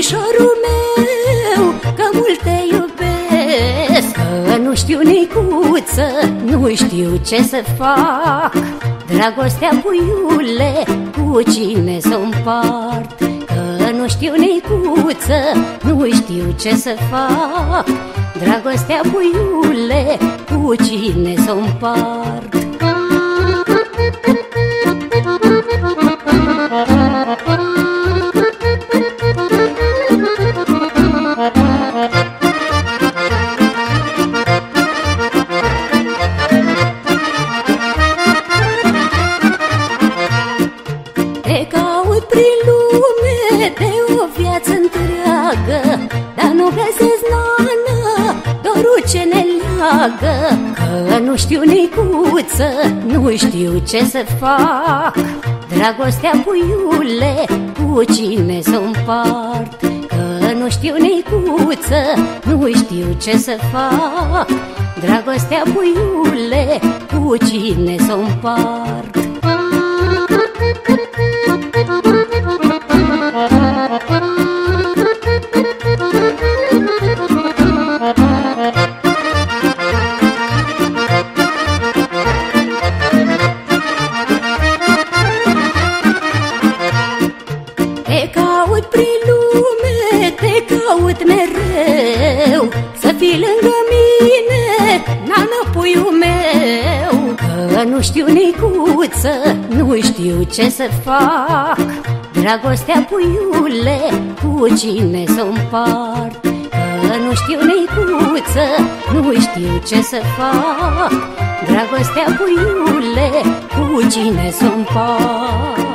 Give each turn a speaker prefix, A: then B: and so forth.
A: Verișorul meu, că mult te iubesc Că nu știu nicuță, nu știu ce să fac. Dragostea, puiule, cu cine să o împart? Că nu știu nicuță, nu știu ce să fac. Dragostea, puiule, cu cine să o împart? Caut prin lume de o viață întreagă Dar nu găsesc nană, dorul ce ne leagă. Că nu știu nicuță, nu știu ce să fac. Dragostea puiule, cu cine să o împart? Că nu știu nicuță, nu știu ce să fac. Dragostea puiule, cu cine să o împart caut mereu Să fii lângă mine, nană puiul meu. Că nu știu nicuță, nu știu ce să fac. Dragostea puiule, cu cine să o împart? Că nu știu nicuță, nu știu ce să fac. Dragostea puiule, cu cine să o împart